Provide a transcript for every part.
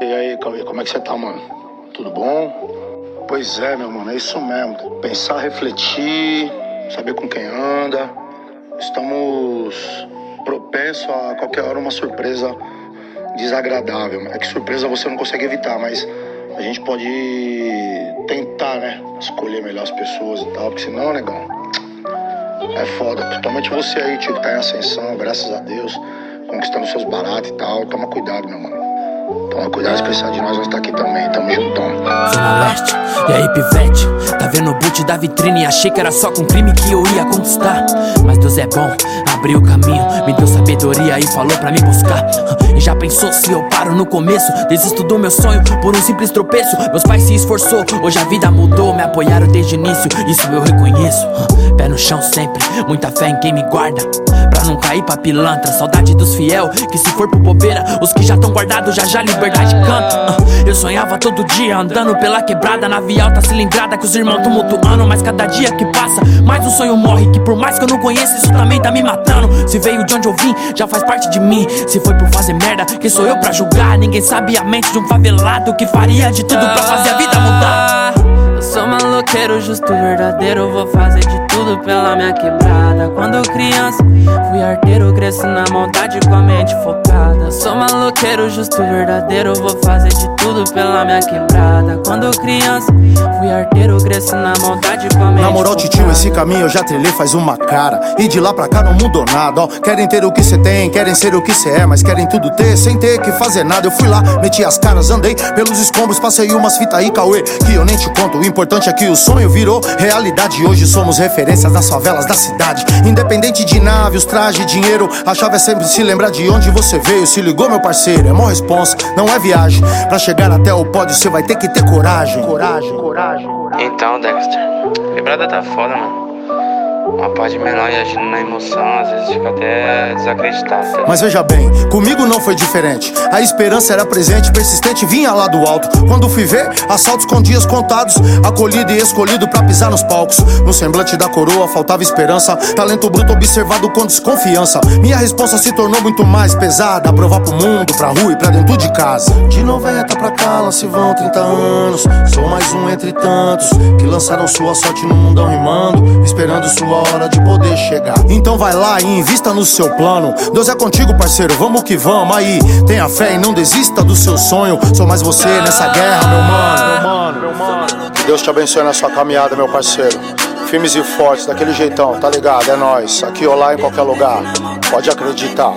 E aí, Cauê, como é que você tá, mano? Tudo bom? Pois é, meu mano, é isso mesmo. Pensar, refletir, saber com quem anda. Estamos propensos a qualquer hora uma surpresa desagradável. É que surpresa você não consegue evitar, mas a gente pode tentar, né? Escolher melhor as pessoas e tal, porque senão, negão, é foda. Principalmente você aí, tio, que tá em ascensão, graças a Deus, conquistando seus baratos e tal. Toma cuidado, meu mano. Toma cuidado especial de nós, nós tá aqui também, tamo juntão. Zona Leste, e aí pivete Tá vendo o boot da vitrine Achei que era só com crime que eu ia conquistar Mas Deus é bom, abriu o caminho Me deu sabedoria e falou pra me buscar. E já pensou se eu paro no começo? Desisto do meu sonho por um simples tropeço. Meus pais se esforçou, hoje a vida mudou. Me apoiaram desde o início, isso eu reconheço. Pé no chão sempre, muita fé em quem me guarda. Pra não cair pra pilantra Saudade dos fiel, que se for por bobeira Os que já tão guardados já já liberdade canta. Eu sonhava todo dia andando pela quebrada Nave alta cilindrada que os irmãos tumultuando Mas cada dia que passa, mais um sonho morre Que por mais que eu não conheça, isso também tá me matando Se veio de onde eu vim, já faz parte de mim Se foi por fazer merda, quem sou eu pra julgar? Ninguém sabe a mente de um favelado Que faria de tudo pra fazer a vida maloqueiro, justo verdadeiro Vou fazer de tudo pela minha quebrada Quando criança, fui arteiro Cresci na maldade com a mente focada Sou maloqueiro, justo verdadeiro Vou fazer de tudo pela minha quebrada Quando criança, fui arteiro Cresci na maldade com a mente Na moral, titio, esse caminho eu já trilhei faz uma cara. E de lá pra cá não mudou nada, ó. Querem ter o que cê tem, querem ser o que cê é, mas querem tudo ter sem ter que fazer nada. Eu fui lá, meti as caras, andei pelos escombros, passei umas fitas aí, Cauê, que eu nem te conto. O importante é que o sonho virou realidade. Hoje somos referências nas favelas da cidade. Independente de naves, traje, dinheiro, a chave é sempre se lembrar de onde você veio. Se ligou, meu parceiro, é mó responsa, não é viagem. Pra chegar até o pódio, cê vai ter que ter coragem. Coragem, coragem. Então, Dexter, quebrada tá foda, mano. Uma parte menor e agindo na emoção, às vezes fica até desacreditado. Mas veja bem, comigo não foi diferente. A esperança era presente, persistente, vinha lá do alto. Quando fui ver, assaltos com dias contados. Acolhido e escolhido pra pisar nos palcos. No semblante da coroa faltava esperança. Talento bruto observado com desconfiança. Minha resposta se tornou muito mais pesada. Provar pro mundo, pra rua e pra dentro de casa. De 90 pra cá, lá se vão 30 anos. Sou mais um entre tantos que lançaram sua sorte no mundão rimando. Esperando sua hora de poder chegar. Então vai lá e invista no seu plano. Deus é contigo, parceiro, vamos que vamos aí. Tenha fé e não desista do seu sonho. Sou mais você nessa guerra, meu mano. Meu mano, meu mano. Que Deus te abençoe na sua caminhada, meu parceiro. Firmes e fortes, daquele jeitão, tá ligado? É nóis. Aqui ou lá, em qualquer lugar. Pode acreditar.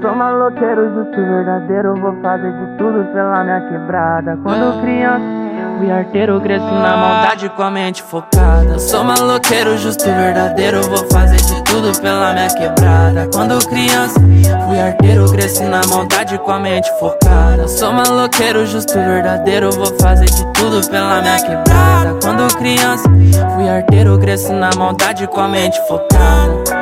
Sou maloqueiro, justo verdadeiro Vou fazer de tudo pela minha quebrada Quando criança, fui arteiro Cresci na maldade com a mente focada. Sou maloqueiro, justo verdadeiro Vou fazer de tudo pela minha quebrada. Quando criança, fui arteiro Cresci na maldade com a mente focada. Sou maloqueiro, justo verdadeiro Vou fazer de tudo pela minha quebrada. Quando criança, fui arteiro Cresci na maldade com a mente focada